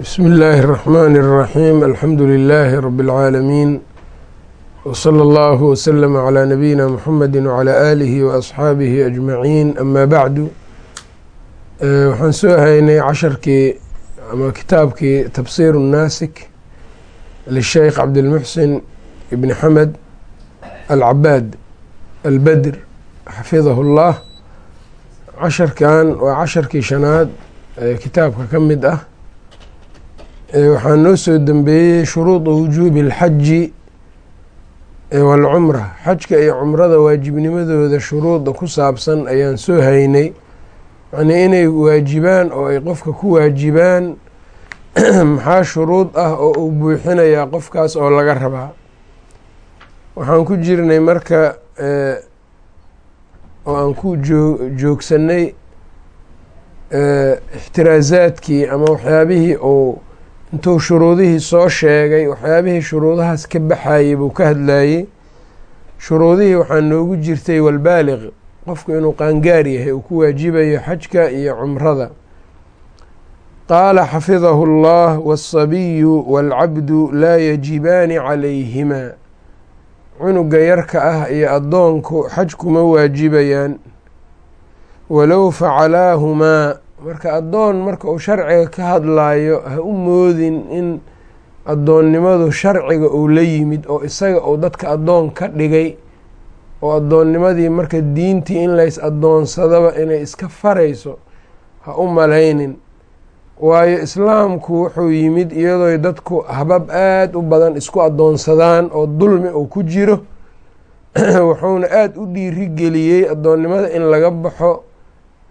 bsmi اllaahi الرaxmn الraxيim alxamdu lilaahi rabi اlcaalamiin wslى اllahu wslm عlى nabiyina mxamedi wعlى aalihi waasxaabihi ajmaciin ama bacdu waxaan soo haynay casharkii ama kitaabkii tafsir الnaasik lisheykh cabdilmuxsin ibni xamed alcabaad albedr xafidahu اllah casharkan waa casharkii shanaad ee kitaabka ka mid ah waxaa noo soo dembeeyey shuruuda wujuubi اlxaji waalcumra xajka iyo cumrada waajibnimadooda shuruuda ku saabsan ayaan soo haynay. Yacnii inay waajibaan oo ay qofka ku waajibaan maxaa shuruud ah oo uu buuxinayaa qofkaas oo laga rabaa? Waxaan ku jirnay marka oo aan ku joo joogsanay ixtiraazaadkii ama waxyaabihii uu intuu shuruudihii soo sheegay waxyaabihii shuruudahaas ka baxayey buu ka hadlayey shuruudihii waxaa noogu jirtay walbaaliq qofku inuu qaangaar yahay uu ku waajibayo xajka iyo cumrada qaala xafidahu اllah wالsabiyu wاlcabdu laa yajibaani calayhimaa cunuga yarka ah iyo addoonku xaj kuma waajibayaan walow facalaahumaa marka addoon marka uu sharciga ka hadlaayo ha u moodin in addoonnimadu sharciga uu la yimid oo isaga uu dadka addoon ka dhigay oo addoonnimadii marka diintii in lays addoonsadaba inay iska farayso ha u malaynin. Waayo islaamku wuxuu yimid iyadooy dadku habab aada u badan isku addoonsadaan oo dulmi uu ku jiro wuxuuna aada u dhiirigeliyey addoonnimada in laga baxo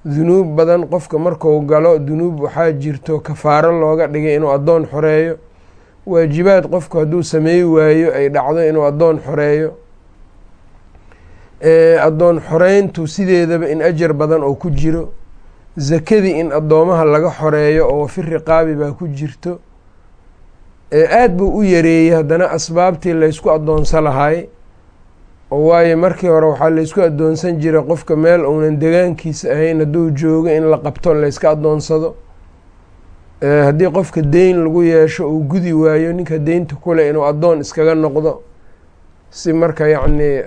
dunuub badan qofka marku galo dunuub waxaa jirto kafaaro looga dhigay inuu addoon xoreeyo. Waajibaad qofku hadduu sameey waayo ay dhacdo inuu addoon xoreeyo. Addoon xoreyntu sideedaba in ajar badan oo ku jiro. Zakadii in addoomaha laga xoreeyo oo wafi riqaabi baa ku jirto. Aada buu u yareeyey haddana asbaabtii laysku addoonsa lahay oo waayo markii hore waxaa laysku addoonsan jiray qofka meel uunan degaankiisa ahayn hadduu joogo in la qabto layska addoonsado. Haddii qofka deyn lagu yeesho uu gudi waayo ninka deynta kule inuu addoon iskaga noqdo si marka yacnii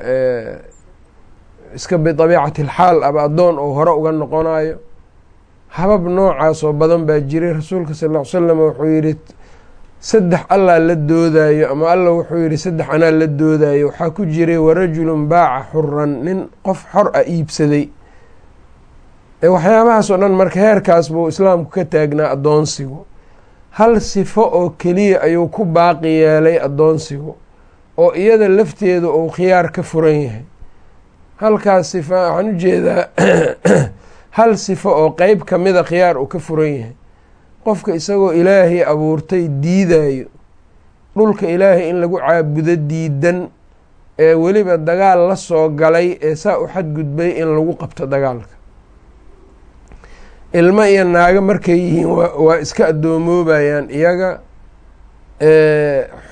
iska bidabiicati alxaal aba addoon uu hore uga noqonayo habab noocaas oo badan baa jiray. Rasuulka sal ll ly slam wuxuu yidhi saddex allaa la doodayo ama alla wuxuu yidhi saddex anaa la doodayo waxaa ku jiray warajulun baaca xuran nin qof xor a iibsaday. Waxyaabahaas oo dhan marka heerkaas buu islaamku ka taagnaa addoonsigu. Hal sifo oo keliya ayuu ku baaqi yeelay addoonsigu oo iyada lafteedu uu khiyaar ka furan yahay. Halkaas sifa waxaan u jeedaa hal sifo oo qeyb kamida khiyaar uu ka furan yahay qofka isagoo ilaahay abuurtay diidayo dhulka ilaahay in lagu caabudo diidan ee weliba dagaal la soo galay ee saa u xadgudbay in lagu qabto dagaalka. Ilmo iyo naago markay yihiin waa iska addoomoobeyaan iyaga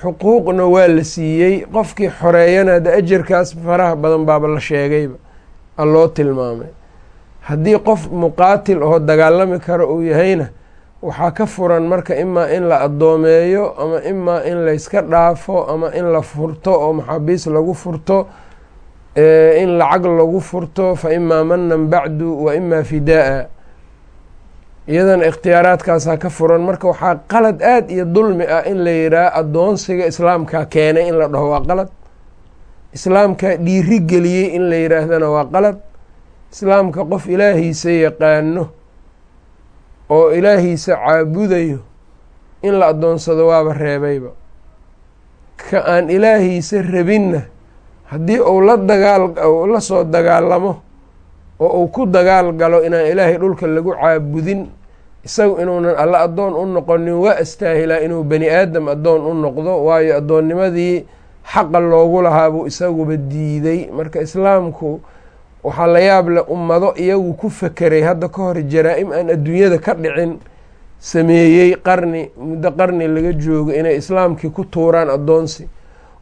xuquuqna waa la siiyey. Qofkii xoreeyana hadda ajarkaas faraha badan baaba la sheegayba a loo tilmaamay. Haddii qof muqaatil oo dagaalami karo uu yahayna waxaa ka furan marka imaa in la addoomeeyo ama imaa in layska dhaafo ama in la furto oo maxaabiis lagu furto in lacag lagu furto fa imaa manan bacdu wa imaa fidaa-a. Iyadana ikhtiyaaraadkaasaa ka furan marka waxaa qalad aada iyo dulmi ah in la yidhaah addoonsiga islaamkaa keenay in la dhaho waa qalad. Islaamkaa dhiiri geliyey in la yidhaahdana waa qalad. Islaamka qof ilaahiisa yaqaano oo ilaahiisa caabudayo in la addoonsado waaba reebayba. Ka aan ilaahiisa rabinna haddii uu la dagaal la soo dagaalamo oo uu ku dagaal galo inaan ilaahay dhulka lagu caabudin isagu inuunan alla addoon u noqonin waa astaahilaa inuu bani aadam addoon u noqdo waayo addoonnimadii xaqa loogu lahaabuu isaguba diiday. Marka islaamku waxaa la yaab leh ummado iyagu ku fekeray hadda ka hor jaraa-im aan adduunyada ka dhicin sameeyey qarni muddo qarni laga joogo inay islaamkii ku tuuraan addoonsi.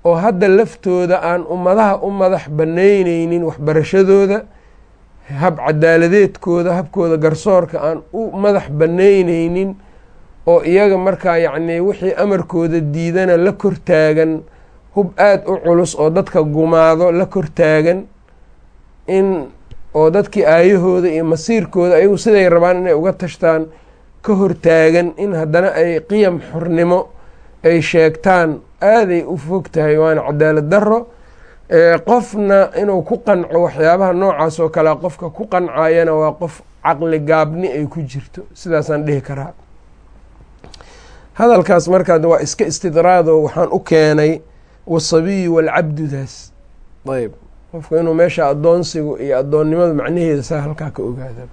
Oo hadda laftooda aan ummadaha u madax banayneynin waxbarashadooda hab cadaaladeedkooda habkooda garsoorka aan u madax banayneynin oo iyaga markaa yacnii wixii amarkooda diidana la kortaagan hub aada u culus oo dadka gumaado la kortaagan in oo dadkii aayahooda iyo masiirkooda ayagu siday rabaan inay uga tashtaan ka hortaagan in haddana ay qiyam xornimo ay sheegtaan aaday u fog tahay waana cadaalad daro qofna inuu ku qanco waxyaabaha noocaas oo kalea qofka ku qancayana waa qof caqli gaabni ay ku jirto. Sidaasaan dhihi karaa. Hadalkaas markaa waa iska istidraado waxaan u keenay wasabiyu walcabdudaas ayb qofka inuu meesha addoonsigu iyo addoonnimada macnaheeda saa halkaa ka ogaada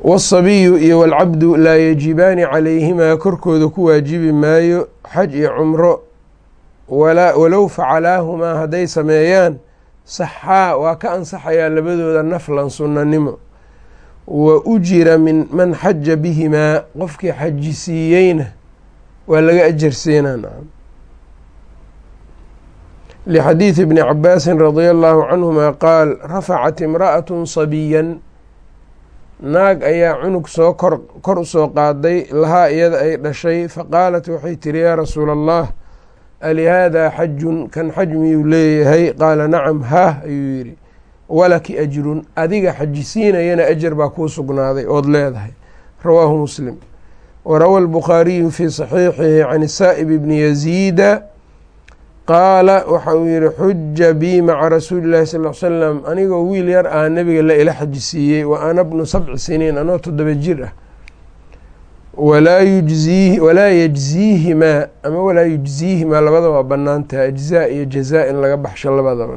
wasabiyu iyo walcabdu laa yajibaani calayhimaa korkooda ku waajibi maayo xaj iyo cumro. Walow facalaahumaa hadday sameeyaan saxaa waa ka ansaxayaa labadooda naflan sunnanimo. Wa ujira min man xaja bihimaa qofkii xajisiiyeyna waa laga ajarsiinaa nacam lixadiidi bni cabaasin radia allahu canhuma qaal rafacat imra'atu sabiyan naag ayaa cunug soo kor kor u soo qaaday lahaa iyada ay dhashay. faqaalat waxay tiri yaa rasuula allah alihaadaa xajun kan xaj miyuu leeyahay qaala nacam haah ayuu yidhi walaki ajrun adiga xajisiinayana ajar baa kuu sugnaaday ood leedahay rawaahu muslim warawa albukhaariyu fii saxiixihi can saa'ib bni yaziida qaala waxa uu yihi xuja bii maca rasuuli llahi sal l salam anigoo wiil yar ah nebiga la ila xajisiiyey wa ana bnu sabci siniin anoo toddoba jir ah. Walaa yajziihimaa ama walaa yujziihimaa labada waa bannaan tahay ajzaa iyo jazaa in laga baxsho labadaba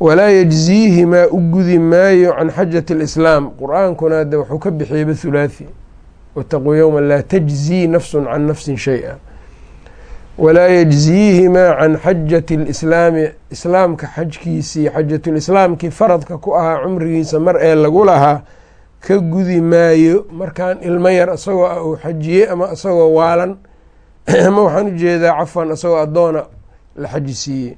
walaa yajziihimaa u gudi maayo can xajati اlislaam qur'aankuna de wuxuu ka bixiyeyba hulaathi wataquu yowma laa tajzii nafsun can nafsin shay-a walaa yajziihimaa can xajati اlislaami islaamka xajkiisii xajatulislaamkii faradka ku ahaa cumrigiisa mar ee lagu lahaa ka gudi maayo markaan ilmo yar isagoo ah uu xajiyey ama isagoo waalan ama waxaan u jeedaa cafan isagoo addoona la xajisiiyey.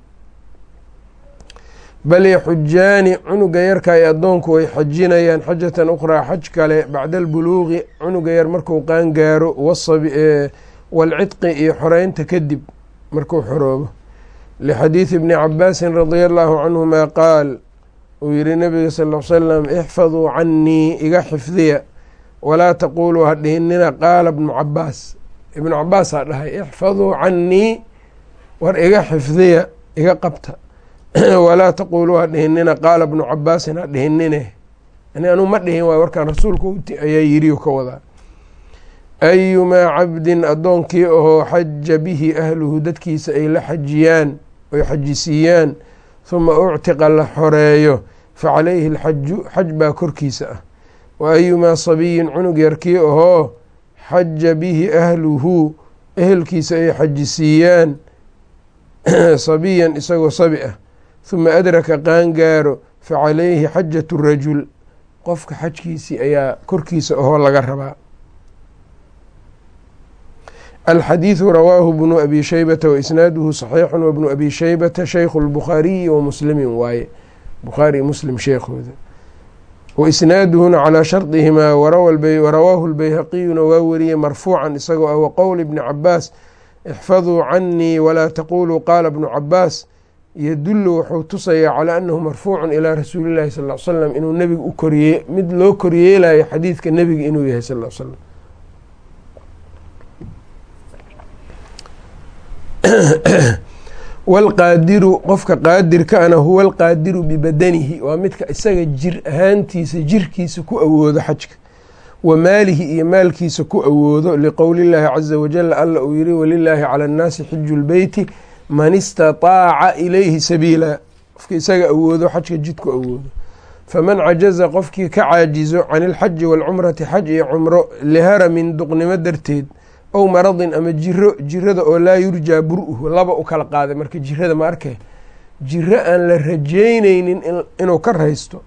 Bal yaxujaani cunuga yarka iyo addoonku way xajinayaan xajatan ukhraa xaj kale bacda albuluuqi cunuga yar marku qaangaaro walcidqi iyo xoreynta kadib markuu xoroobo lixadiidi bni cabaasin radia allahu canhuma qaal uu yihi nabiga sal l salam ixfaduu canii iga xifdiya walaa taquuluu ha dhihinina qaala bnu cabaas ibnu cabaas ha dhahay ixfaduu canii war iga xifdiya iga qabta walaa taquuluu ha dhihinina qaala bnu cabaasin ha dhihinine yani anuu ma dhihin waay warkaan rasuulku ayaa yiriu ka wadaa ayumaa cabdin addoonkii ahoo xaja bihi ahluhu dadkiisa ay la xajiyaan oy xajisiiyaan huma uctiqa la xoreeyo facalayhi alxaju xaj baa korkiisa ah wa ayumaa sabiyin cunug yarkii ahoo xaja bihi ahluhu ehelkiisa ay xajisiiyaan sabiyan isagoo sabi ah huma adraka qaangaaro facalayhi xajatu rajul qofka xajkiisii ayaa korkiisa ahoo laga rabaa rawaahu bnu abi shaybata waisnaaduhu saxiixun wabnu abi shaybata shaykhu lbukhaariyi wa muslimin waaye bukhaari muslim sheekhooda waisnaaduhuna calaa shardihimaa warawaahu lbayhaqiyuna waa wariyey marfuucan isagoo ah waqowl ibni cabaas ixfaduu canii walaa taquluu qaala bnu cabaas yadulu wuxuu tusayaa calaa anahu marfuucun ilaa rasuuli llahi sal l slam inuu nebiga u korye mid loo koryeelayo xadiidka nebiga inuu yahay sal l slam walqaadiru qofka qaadirkaana huwa alqaadiru bibadanihi waa midka isaga jir ahaantiisa jirkiisa ku awoodo xajka wa maalihi iyo maalkiisa ku awoodo liqowli llaahi caza wajal alla uu yihi walilaahi cala annaasi xiju lbeyti man istataaca ilayhi sabiila qofka isaga awoodo xajka jidku awoodo. Faman cajaza qofkii ka caajizo can ilxaji waalcumrati xaj iyo cumro liharamin duqnimo darteed ow maradin ama jiro jirada oo laa yurjaa bur-uhu laba u kala qaaday marka jirada ma arkay jiro aan la rajeyneynin inuu ka raysto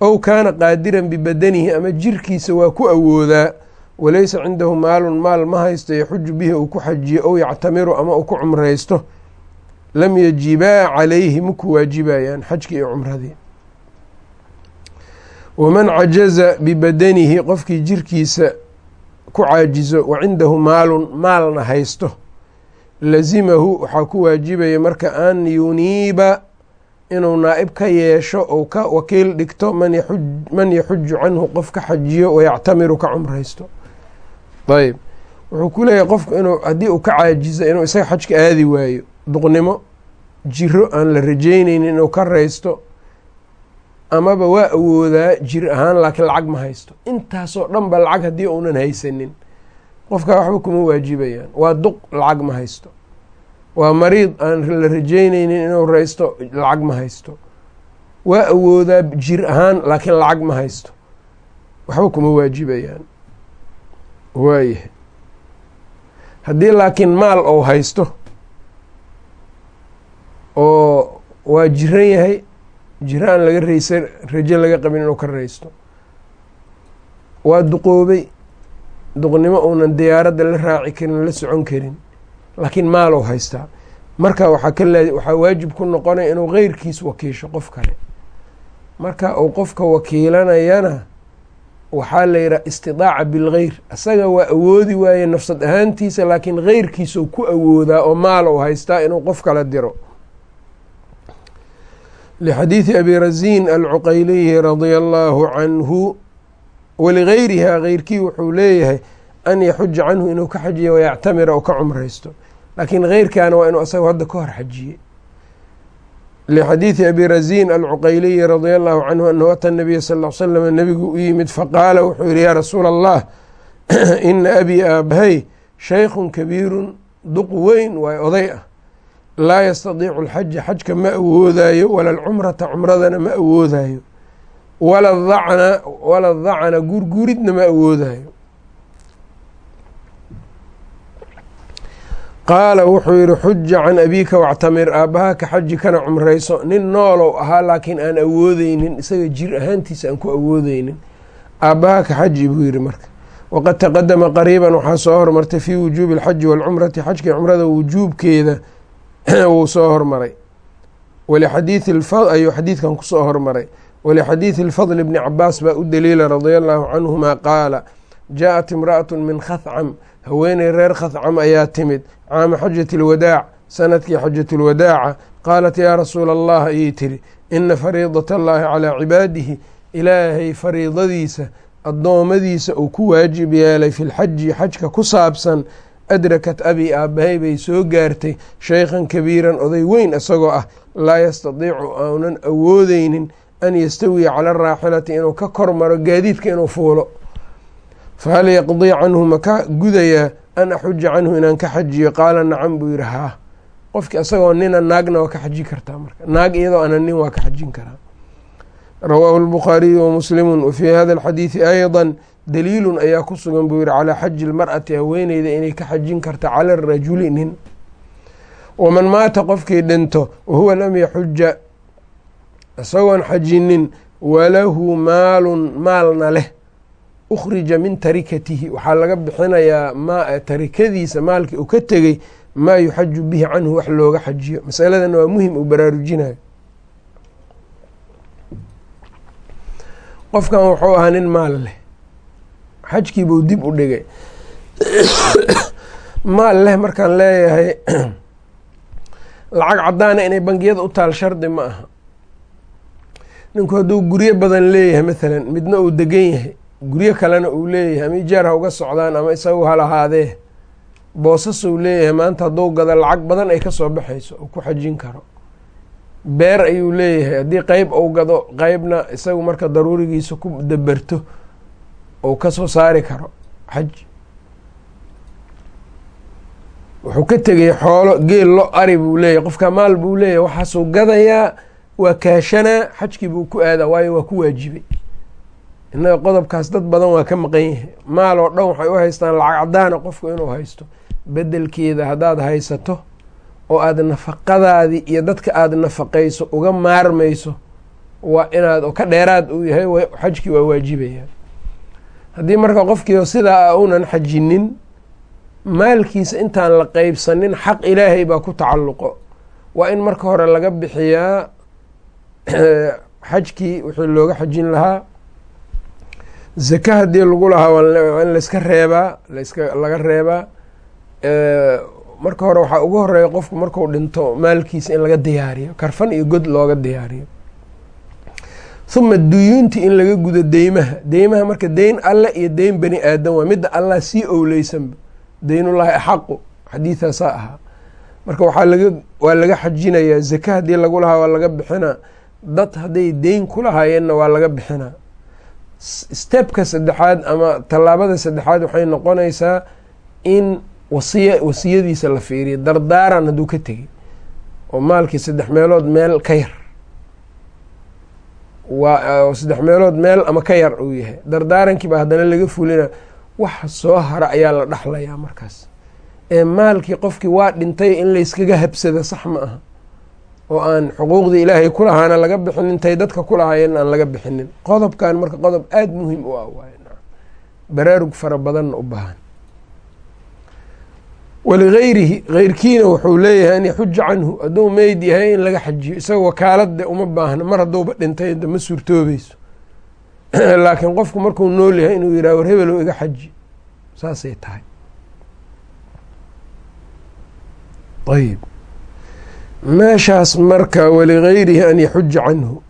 ow kaana qaadiran bibadanihi ama jirkiisa waa ku awoodaa walaysa cindahu maalun maal ma haysto yaxuju bihi uu ku xajiyo ow yactamiru ama uu ku cumraysto. Lam yajibaa calayhi maku waajibayaan xajkii iyo cumradii. Waman cajaza bibadanihi qofkii jirkiisa ku caajizo wa cindahu maalun maalna haysto. Lazimahu waxaa ku waajibaya marka an yuniiba inuu naa'ib ka yeesho ou ka wakiil dhigto man yaxuju canhu qof ka xajiyo wayactamiru ka cumraysto ayb wuxuu ku leeyahay qofku inuu haddii uu ka caajizo inuu isaga xajka aadi waayo duqnimo jiro aan la rajeyneynin inuu ka raysto amaba waa awoodaa jir ahaan laakiin lacag ma haysto. Intaasoo dhan ba lacag haddii uunan haysanin. Qofkaa waxba kuma waajibayaan. Waa duq lacag ma haysto. Waa mariid aan la rajeyneynin inuu raysto lacag ma haysto. Waa awoodaa jir ahaan laakiin lacag ma haysto. Waxba kuma waajibayaan. Waayahay haddii laakiin maal ou haysto oo waa jiran yahay jiro aan laga raysan rajo laga qabin inuu ka raysto. Waa duqoobay duqnimo uunan diyaaradda la raaci karin la socon karin laakiin maalow haystaa. Marka waxaa ka le waxaa waajib ku noqonaya inuu keyrkiis wakiisho qof kale. Marka uu qofka wakiilanayana waxaa la yidhaha istidaaca bilgeyr. Isaga waa awoodi waaye nafsad ahaantiisa laakiin keyrkiisuu ku awoodaa oo maalow haystaa inuu qof kala diro lxadiidi abi razin alcuqayliyi radia allahu canhu waligayriha keyrkii wuxuu leeyahay an yaxuja canhu inuu ka xajiyo wayactamira oo ka cumraysto laakiin keyrkaana waa inuu asaga hadda ka hor xajiye lxadiidi abi razin alcuqayliyi radia allahu canhu anahu ata nabiya sal l slam nebigu u yimid faqaala wuxuu yihi yaa rasuula allah ina abii aabahay shaykhun kabiirun duq weyn waay oday ah laa yastadiicu alxaja xajka ma awoodayo wala alcumrata cumradana ma awoodayo wala dacna wala dacna gurguridna ma awoodayo qaala wuxuu yihi xuja can abiika wactamir aabbaha ka xaji kana cumrayso. Nin noolow ahaa laakiin aan awoodeynin isaga jir ahaantiisa aan ku awoodeynin aabbaha ka xaji buu yihi marka. Waqad taqadama qariiban waxaa soo hormartay fii wujuubi alxaji waalcumrati xajka cumrada wujuubkeeda wuu soo hormaray walixadiidi ayuu xadiidkan kusoo hormaray walixadiidi اlfadl bni cabaas baa u daliila radia allahu canhuma qaala jaaءat imra'at min khahcam haweeney reer khahcam ayaa timid caama xajati اlwadaac sanadkii xajat اlwadaaca qaalat yaa rasuula allah ayay tiri ina fariidat allahi calaa cibaadihi ilaahay fariidadiisa addoommadiisa uu ku waajib yeelay fi lxaji xajka ku saabsan adrakat abi aabbahay bay soo gaartay shaykhan kabiiran oday weyn isagoo ah laa yastadiicu aanan awoodeynin an yastawiya cala araaxilati inuu ka kor maro gaadiidka inuu fuulo fahal yaqdii canhu maka gudayaa an axuja canhu inaan ka xajiyo qaala nacam buu yihi haa qofki isagoo nina naagna waa ka xaji kartaa marka naag iyadoo ana nin waa ka xajin karaa rawaahu lbukhaariyu wamuslimu wa fii hada alxadiidi ayضa daliilun ayaa ku sugan buu yihi calaa xaji lmar'ati haweeneyda inay ka xajin karta cala rajuli nin. Waman maata qofkii dhinto wahuwa lam yaxuja isagoon xajinin walahu maalun maalna leh. Ukhrija min tarikatihi. Waxaa laga bixinayaa ma tarikadiisa maalkii uu ka tegey maa yuxaju bihi canhu wax looga xajiyo. Masaladana waa muhiim uu baraarujinayo qofkan wuxuu ahaa nin maal leh xajkiibuu dib u dhigay. Maal leh markaan leeyahay lacag caddaana inay bangiyada u taal shardi ma aha. Ninku hadduu guryo badan leeyahay mathalan midna uu degan yahay guryo kalena uu leeyahay ama ijaar ha uga socdaan ama isagu halahaadee boosasuu leeyahay maanta hadduu gado lacag badan ay ka soo baxayso uu ku xajin karo. Beer ayuu leeyahay haddii qeyb uu gado qeybna isagu marka daruurigiisa ku daberto uu ka soo saari karo xaj. Wuxuu ka tegay xoolo geel lo ari buu leeyahy qofka maal buu leeyahy waxaasuu gadayaa waa kaashanaa xajkii buu ku aadaa waayo waa ku waajibay. Innaga qodobkaas dad badan waa ka maqan yahay maal oo dhan waxay u haystaan lacag caddaana qofku inuu haysto. Bedelkeeda haddaad haysato oo aada nafaqadaadii iyo dadka aada nafaqayso uga maarmayso waa inaad ka dheeraad uu yahay xajkii waa waajibaya haddii marka qofkii sidaa uunan xajinin maalkiisa intaan la qeybsanin xaq ilaahay baa ku tacalluqo. Waa in marka hore laga bixiyaa xajkii wixii looga xajin lahaa. Zaka haddii lagu lahaa waa in layska reebaa laska laga reebaa. Marka hore waxaa ugu horreeya qofku marku dhinto maalkiisa in laga diyaariyo karfan iyo god looga diyaariyo huma duyuunti in laga gudo deymaha deymaha marka deyn alle iyo deyn bani aadam waa midda allah sii owleysanba deynullaahi axaqu. Xadiidaasaa ahaa. Marka waxaa laga waa laga xajinayaa zaka haddii lagu lahaa waa laga bixinaa. Dad hadday deyn ku lahaayeenna waa laga bixinaa. Stebka saddexaad ama tallaabada saddexaad waxay noqonaysaa in wasiya wasiyadiisa la fiiriyo. Dardaaran hadduu ka tegay oo maalkii saddex meelood meel ka yar saddex meelood meel ama ka yar uu yahay. Dardaarankiiba haddana laga fulina waxa soo hara ayaa la dhaxlayaa markaas. Ee maalkii qofkii waa dhintay in layskaga habsada sax ma aha. Oo aan xuquuqdii ilaahay ku lahaana laga bixinin intay dadka ku lahaayeen aan laga bixinin. Qodobkan marka qodob aada muhiim u ah waay baraarug fara badanna u baahan waligayrihi heyrkiina wuxuu leeyahay an yaxuja canhu hadduu meyd yahay in laga xajiyo isaga wakaalade uma baahna mar hadduuba dhintay ma suurtoobayso laakiin qofku markuu nool yahay inuu yihah war hebelow iga xaji saasay tahay ayb meeshaas marka waligayrihi an yaxuja canhu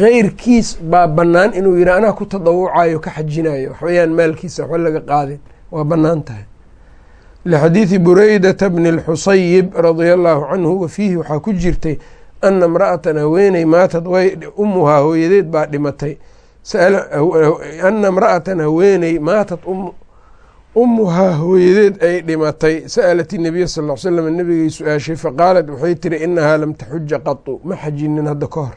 heyrkiis baa bannaan inuu yidhah anaa ku tadawucayo ka xajinayo waxbayaan maalkiisa waxba laga qaadin waa bannaan tahay lxadiidi buraydata bni اlxusayib radia allahu canhu wa fiihi waxaa ku jirtay ana imra'atan haweeney maatad umuhaa hooyadeed baa dhimatay ana imra'atan haweeney maatad umuhaa hooyadeed ay dhimatay sa'alat inabiya sal l slam nabigay su'aashay faqaalat waxay tiri inahaa lam taxuja qatu ma xajinin hadda ka hor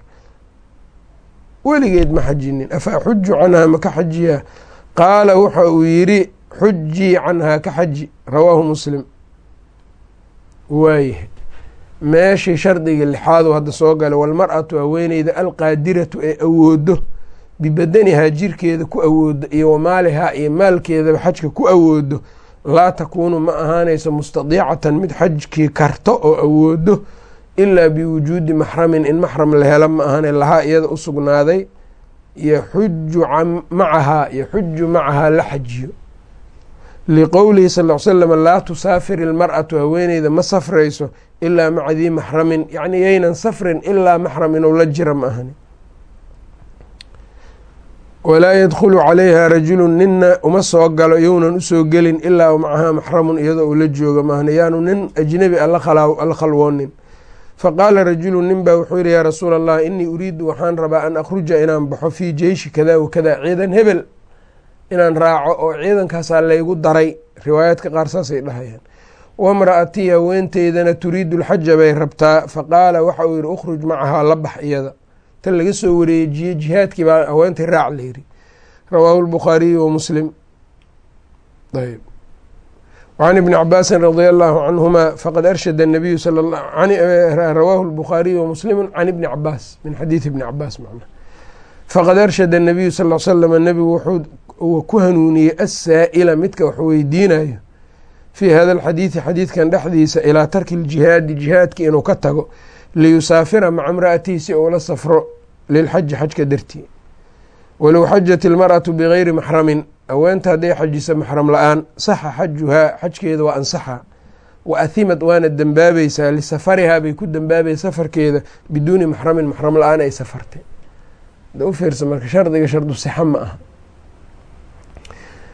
weligeed ma xajinin afa axuju canhaa maka xajiyaa qaala waxa uu yidhi xujii canhaa ka xaji rawaahu muslim. Waayahay. Meeshii shardiga lixaadu hadda soo galay walmar-atu haweeneyda alqaadiratu ee awoodo bibadanihaa jirkeeda ku awoodo iyo wamaalihaa iyo maalkeedaba xajka ku awoodo laa takuunu ma ahaanayso mustadiicatan mid xajkii karto oo awoodo ilaa biwujuudi maxramin in maxram la helo ma ahaane lahaa iyada u sugnaaday yaxuju macahaa yaxuju macahaa la xajiyo liqowlihi sal l slam laa tusaafir ilmar-atu haweeneyda ma safrayso ilaa maca dii maxramin. Yacni yaynan safrin ilaa maxram inuu la jira ma ahani. Walaa yadkhulu calayha rajulu nina uma soo galo younan u soo gelin ilaa macahaa maxramun iyadoo uu la joogo yaanu nin ajnebi a la khalwoonin. Faqaala rajulu nin baa wuxuu yihi yaa rasuula allah inii uriidu waxaan rabaa an akhruja inaan baxo fii jeyshi kada wa kada ciidan hebel inaan raaco oo ciidankaasaa laygu daray riwaayaadka qaar saasay dhahayaan. Wamra'atii haweenteydana turiidu lxaja bay rabtaa faqaala waxa uu yidhi ukhruj macahaa la bax iyada. Tan laga soo wareejiye jihaadkii baa haweentay raac layidhi rawaahu lbukhaariyu eh, wa muslim. Can ibni cabaasin radia allaahu canhuma faqad arshada nabiyu rawaahu lbukhaariyu wa muslimu can ibni cabaas min xadiidi ibni cabaas macna. Faqad arshada nabiyu sal l slam nabigu wuxuu ku hanuuniyey asaa'ila midka wax weydiinayo fii hada alxadiidi xadiidkan dhexdiisa ilaa tarki ljihaadi jihaadki inuu ka tago liyusaafira maca imra'atihi si uula safro lilxaji xajka dartii. Walow xajat ilmar'atu bigayri maxramin aweenta hadday xajisa maxram la'aan saxa xajuhaa xajkeeda waa ansaxa. Wa ahimad waana dembaabaysaa lisafarihaa bay ku dembaabaysa safarkeeda biduuni maxramin maxram la'aan ay safartay. Da u fiirsa marka shardiga shardu sixa ma aha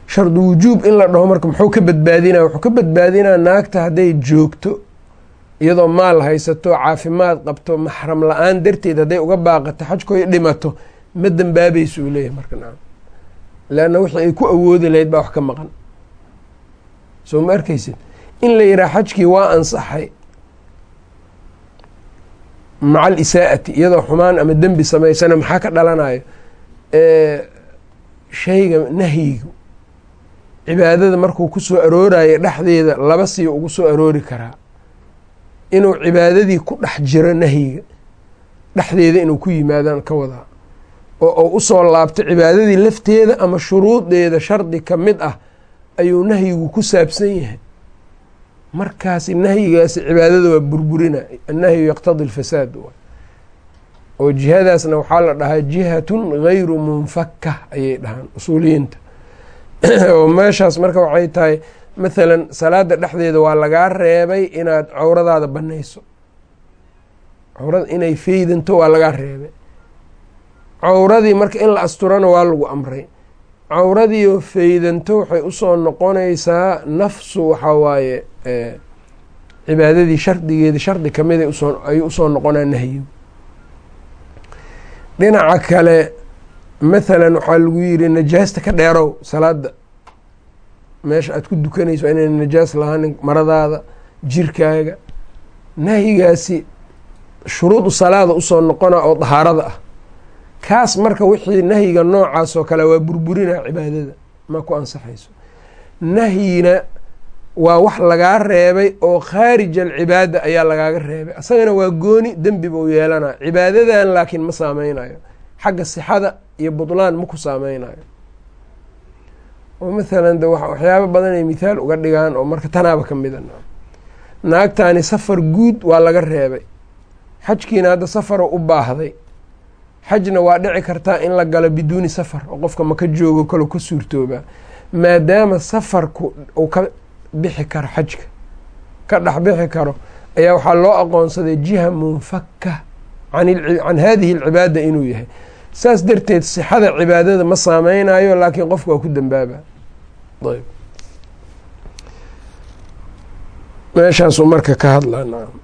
shardu wujuub in la dhaho marka muxuu ka badbaadinaa wuxuu ka badbaadinaa naagta hadday joogto iyadoo maal haysato caafimaad qabto maxram la'aan darteed hadday uga baaqato xajkooy dhimato ma dembaabaysa uu leeyahay marka naam. Leanna wixii ay ku awoodi lahayd baa wax ka maqan. Soo ma arkaysid? In la yidhaha xajkii waa ansaxay maca alisaa'ati iyadoo xumaan ama dembi samaysana maxaa ka dhalanayo shayga nahyigu cibaadada markuu ku soo aroorayo dhexdeeda laba sii ugu soo aroori karaa. Inuu cibaadadii ku dhex jiro nahyiga dhexdeeda inuu ku yimaadaan ka wadaa oo u u soo laabto cibaadadii lafteeda ama shuruudeeda shardi ka mid ah ayuu nahyigu ku saabsan yahay. Markaasi nahyigaasi cibaadada waa burburina annahyu yaqtadi alfasaad oo jihadaasna waxaa la dhahaa jihatun gayru munfaka ayay dhahaan usuuliyiinta oo meeshaas marka waxay tahay mathalan salaada dhexdeeda waa lagaa reebay inaad cawradaada banayso. Cawrada inay feydanto waa lagaa reebay. Cawradii marka in la asturana waa lagu amray. Cawradiioo feydanto waxay u soo noqonaysaa nafsu waxaa waaye cibaadadii shardigeedi shardi kamida u soo ayuu u soo noqonaa nahyigu dhinaca kale mathalan waxaa lagu yiri najaasta ka dheerow salaada meesha aad ku dukanayso inay najaas lahaanin maradaada jirkaaga nahyigaasi shuruudu salaada u soo noqona oo dahaarada ah. Kaas marka wixii nahyiga noocaas oo kale waa burburinaa cibaadada ma ku ansaxayso. Nahyina waa wax lagaa reebay oo khaarij alcibaada ayaa lagaaga reebay. Asagana waa gooni dembi buu yeelanaya cibaadadan laakiin ma saameynayo. Xagga sixada iyo butlaan ma ku saameynayo. Oo mathalan de waxyaabo badan ay mithaal uga dhigaan oo marka tanaaba ka mida naagtani safar guud waa laga reebay. Xajkiina hadda safaro u baahday. Xajna waa dhici kartaa in la galo biduuni safar oo qofka maka joogo kalo ka suurtoobaa maadaama safarku uu ka bixi karo xajka ka dhex bixi karo ayaa waxaa loo aqoonsaday jiha munfaka can hadihi alcibaada inuu yahay saas darteed sixada cibaadada ma saameynayo laakiin qofka waa ku dambaaba ayb. Meeshaasuu marka ka hadlaa nacam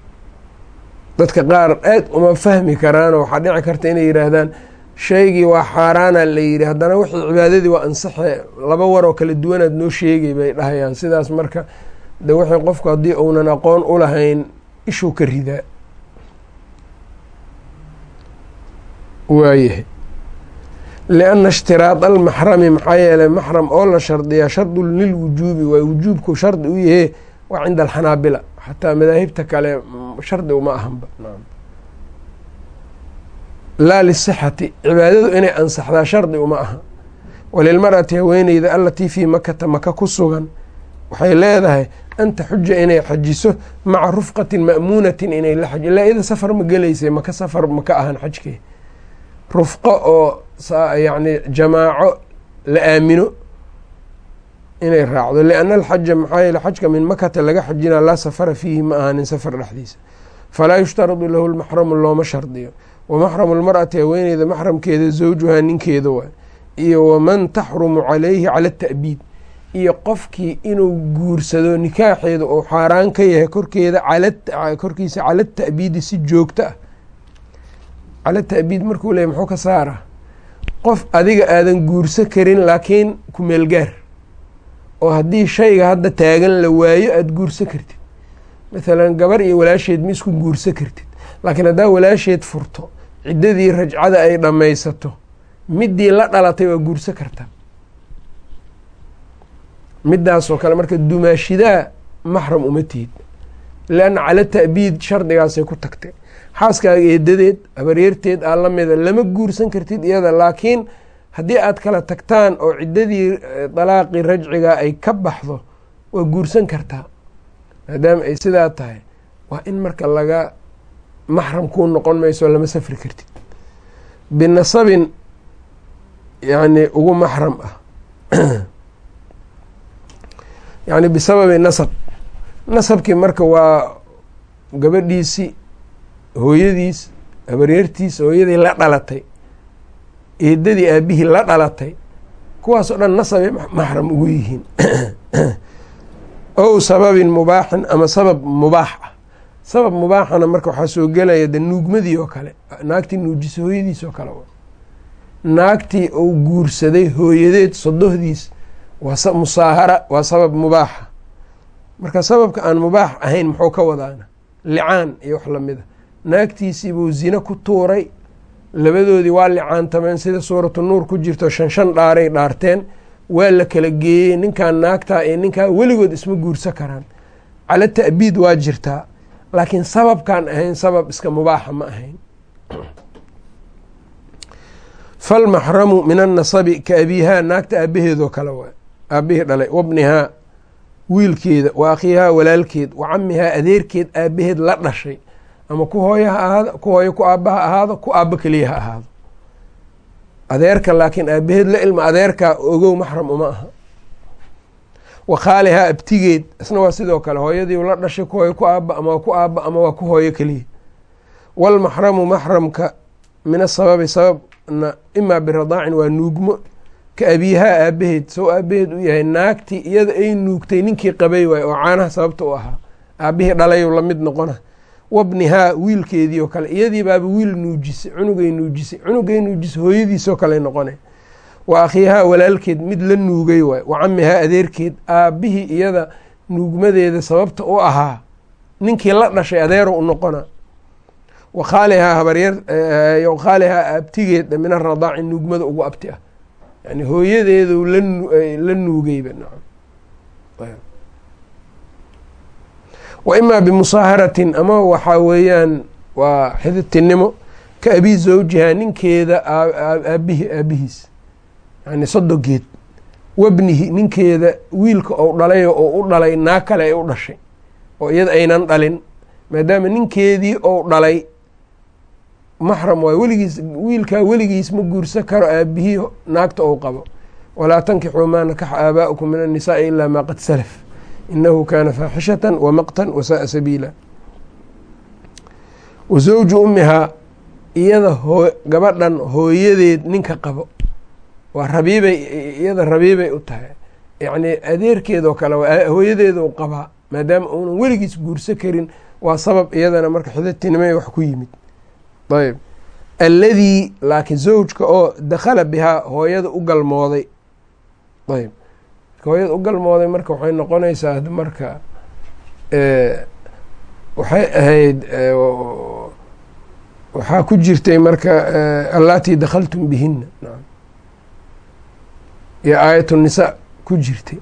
dadka qaar aad uma fahmi karaanoo waxaa dhici karta inay yidhaahdaan shaygii waa xaaraana la yidhi haddana wixii cibaadadii waa ansaxe laba waroo kala duwanaad noo sheegay bay dhahayaan. Sidaas marka de wixii qofku haddii uunan aqoon u lahayn ishuu ka ridaa. Waayahay lianna ishtiraad almaxrami maxaa yeelay maxram oo la shardiyaa shardun lilwujuubi waa wujuubku shardi u yahe waa cinda alxanaabila xataa madaahibta kale shardi uma ahanba laa lisixati cibaadadu inay ansaxdaa shardi uma aha walilmar'ati haweeneyda allatii fii makata maka ku sugan waxay leedahay anta xuja inay xajiso maca rufqatin ma'muunatin inay la xaj ilaa iyada safar ma gelaysay maka safar maka ahan xajkee rufqo oo yacni jamaaco la aamino inay raacdo. Lianna alxaja maxaa yeele xajka min makata laga xajinaa laa safara fiihi ma ahanin safar dhexdiisa. Falaa yushtaradu lahu lmaxramu looma shardiyo. Wamaxramu lmar'ati haweeneyda maxramkeeda zawjuhaa ninkeeda waay iyo waman taxrumu calayhi cala ata'biid iyo qofkii inuu guursado nikaaxeeda oo xaaraan ka yahay korkeeda korkiisa cala ta'biidi si joogto ah. Cala ta'biid markuu leeyay muxuu ka saara qof adiga aadan guurso karin laakiin ku meelgaar oo haddii shayga hadda taagan la waayo aada guurso kartid. Mathalan gabar iyo walaasheed ma isku guurso kartid. Laakiin haddaa walaasheed furto ciddadii rajcada ay dhammaysato middii la dhalatay waa guurso kartaa middaasoo kale marka dumaashidaa maxram uma tihid. Leanna cala ta'biid shardigaasay ku tagtay xaaskaaga eedadeed habaryarteed aa la mida lama guursan kartid iyada laakiin haddii aad kala tagtaan oo ciddadii dalaaqii rajciga ay ka baxdo waa guursan kartaa. Maadaama ay sidaa tahay waa in marka laga maxram kuu noqon mayso lama safri kartid. Binasabin yacni ugu maxram ah. Yacni bisababi nasab. Nasabkii marka waa gabadhiisii hooyadiis habaryartiis hooyadii la dhalatay eedadii aabihii la dhalatay kuwaas oo dhan nasabay maxram ugu yihiin. Ow sababin mubaaxin ama sabab mubaax ah. Sabab mubaaxana marka waxaa soo gelaya de nuugmadii oo kale naagtii nuujisa hooyadiis oo kale. Naagtii uu guursaday hooyadeed sodohdiis waa musaahara waa sabab mubaaxa. Marka sababka aan mubaax ahayn muxuu ka wadaana? Licaan iyo wax lamida naagtiisii buu zine ku tuuray. Labadoodii waa licaantameen sida suuratu nuur ku jirto shan shan dhaaray dhaarteen. Waa la kala geeyey ninkan naagtaa iyo ninkaa weligood isma guursa karaan. Cala ta'biid waa jirtaa laakiin sababkaan ahayn sabab iska mubaaxa ma ahayn. Falmaxramu min annasabi ka abiihaa naagta aabaheedoo kale waa aabihii dhalay wabnihaa wiilkeeda wa akhiihaa walaalkeed wa camihaa adeerkeed aabaheed la dhashay ama ku hooyo ha ahaado ku hooyo ku aaba ha ahaado ku aabo keliya ha ahaado. Adeerka laakiin aabaheed la ilma adeerkaa ogow maxram uma aha. Wa khaalihaa abtigeed isna waa sidoo kale hooyadii la dhashay ku hooyo ku aaba ama waa ku aaba ama waa ku hooyo keliya. Walmaxramu maxramka min asababi sababna imaa biradaacin waa nuugmo. Ka abiihaa aabaheed sow aabaheed u yahay naagtii iyada ay nuugtay ninkii qabay waay oo caanaha sababta u ahaa. Aabihii dhalayu la mid noqona wabnihaa wiilkeedii oo kale iyadii baaba wiil nuujisay cunugay nuujisay cunugay nuujisay hooyadiisoo kale noqona wa akhiihaa walaalkeed mid la nuugay waay wa camihaa adeerkeed aabihii iyada nuugmadeeda sababta u ahaa ninkii la dhashay adeero u noqona wa khaalihaa habaryar khaalihaa abtigeeda min aradaaci nuugmada ugu abti ah. Yani hooyadeedu la nuugayba wa imaa bimusaaharatin ama waxaa weeyaan waa xididtinimo ka abii zawjihaa ninkeeda aabihi aabihiis yani sodogeed wabnihi ninkeeda wiilka ou dhalay oo u dhalay naag kale ay u dhashay oo iyada aynan dhalin maadaama ninkeedii ou dhalay maxram waay weligiis wiilkaa weligiis ma guursan karo aabihii naagta ou qabo. Walaa tankixuu maa nakaxa aabaa'ukum min annisaai ilaa maa qad salaf inahu kaana faaxishata wamaqtan wasaaa sabiila wa zawju ummihaa iyada gabadhan hooyadeed ninka qabo waa rabiibay iyada rabiibay u tahay yacnii adeerkeedoo kale hooyadeeda u qabaa maadaama uunan weligiis guursan karin waa sabab iyadana marka xididtinimay wax ku yimid ayb alladii laakiin zawjka oo dakhala bihaa hooyada u galmooday ayb hooyada u galmooday marka waxay noqonaysaa marka waxay ahayd waxaa ku jirtay marka allatii dakhaltum bihina iyo aayat nisa ku jirtay.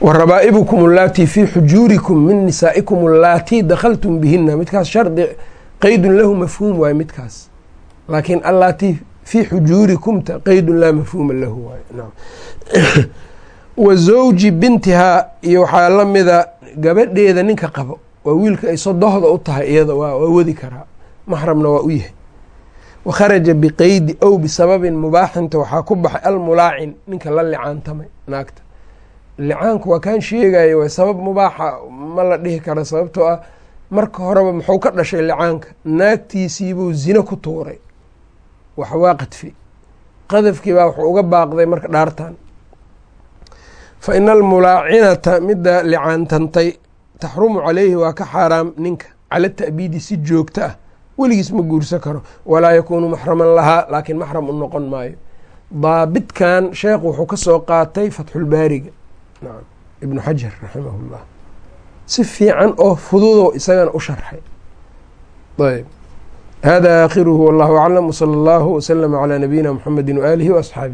Warabaa'ibukum allaatii fii xujuurikum min nisaa'ikum allaatii dakhaltum bihina midkaas shardi qeydun lahu mafhuum waaye midkaas. Laakiin allaatii fii xujuurikumta qeydun laa mafhuuma lahu wa zawji bintihaa iyo waxaa la mida gabadheeda ninka qabo. Waa wiilka ay sodohda u tahay iyada waa wadi karaa maxramna waa u yahay. Wa kharaja biqeydi ow bisababin mubaaxinta waxaa ku baxay almulaacin ninka la licaantamay naagta. Licaanku waa kaan sheegaya way sabab mubaaxa ma la dhihi kara sababtoo ah marka horeba muxuu ka dhashay licaanka. Naagtiisiibuu zino ku tuuray wax waa qadfi qadafkii baa wuxuu uga baaqday marka dhaartan fa ina almulaacinata midda licaantantay taxrumu caleyhi waa ka xaaraam ninka. Cala ta'biidi si joogto ah. Weligiis ma guursan karo. Walaa yakuunu maxraman lahaa laakiin maxram u noqon maayo. Daabitkan sheekh wuxuu ka soo qaatay fatxulbaariga nacam ibnu xajar raximah llah si fiican oo fududo isagana u sharxay. Ayb hada aakhiruhu wallahu aclam wsala allahu waslama calaa nabiyina muxamedi waaalihi waasxaabi